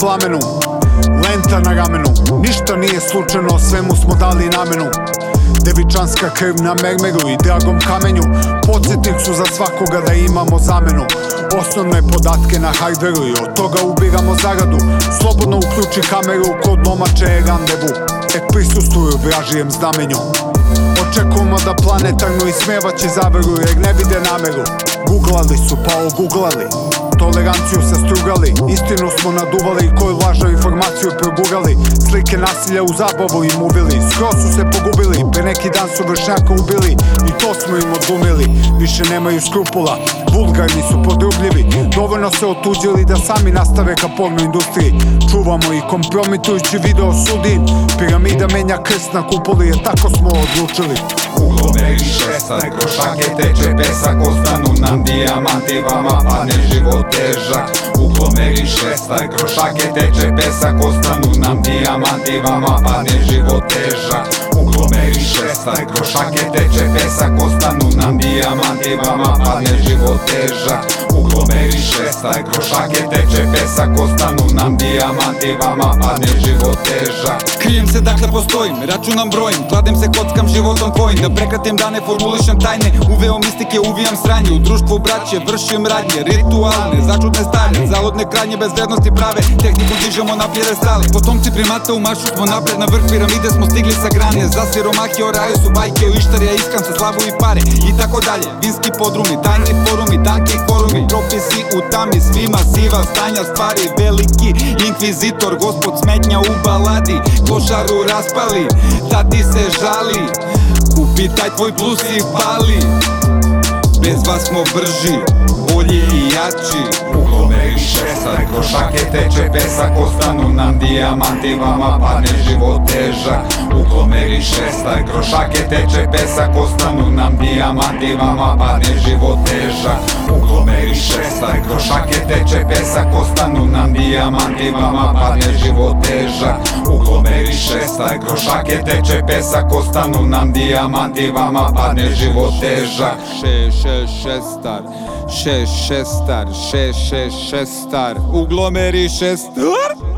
plamenu. Lenta na ramenu. Ništa nije slučajno, svemu smo dali namenu. Devičanska krv na mermeru i dragom kamenju. Podsjetnik su za svakoga da imamo zamenu. Osnovne podatke na hardveru i od toga ubiramo zaradu. Slobodno uključi kameru kod domaće randevu. Tek prisustuju vražijem znamenju. Očekujemo da planetarno ismevaće zaveru jer ne vide nameru Googlali su pa oguglali. Toleranciju se strugali. Istinu smo naduvali koju lažnu informaciju progurali. Slike nasilja u zabavu im uvili Skroz su se pogubili Pre neki dan su vršnjaka ubili. I to smo im odumili. Više nemaju skrupula Vulgarni su podrugljivi. Dovoljno se otuđili da sami nastave ka porno industriji. Čuvamo i kompromitujući video sudi. Piramida menja krst na kupoli Jer tako smo odlučili. Uglomeri šestar, krošake teče pesak Ostanu nam dijamanti, vama padne život težak. Uglomeri šestar, krošake teče pesak. Ostanu nam dijamanti, vama padne život težak. Uglomeri šestar, krošake teče pesak. Ostanu nam dijamanti, vama padne život težak мери шеста Кроша тече песа, костану, нам диаманти Вама падне живот тежа. Крием се дакле постоим, рачунам бројим Кладем се, коцкам животом твоим Да прекратим да не формулишам тајне. Увео мистике, увијам срање У друштво браќе, вршим радње ритуални, зачутне стајне Залудне крање, без вредности праве Технику дижемо на пједестали Потомци примата у маршрут во напред на врх пирамиде Смо стигли са грани За сиромахи орају су бајке У Иштарија искам се слабо и пари И тако дале. вински подруми Тајни форуми, танки коруми Пропис Propisi u tami, svima siva Stanja stvari, veliki. Inkvizitor, gospod smetnja u baladi. Košaru raspali, da ti se žali. Upitaj tvoj plus i pali Bez vas smo brži, bolji i jači. Uglomeri šestar, krošake teče pesak Ostanu nam dijamanti, vama padne život težak. Uglomeri šestar, krošake teče pesak Ostanu nam dijamanti, vama padne život težak Uglomeri šestar, krošake teče pesak Ostanu nam dijamanti, vama padne život težak. Uglomeri šestar, krošake teče pesak Ostanu nam dijamanti, vama padne život težak. Še, še, šestar, še, šestar, še, še, šestar. Uglomeri šestar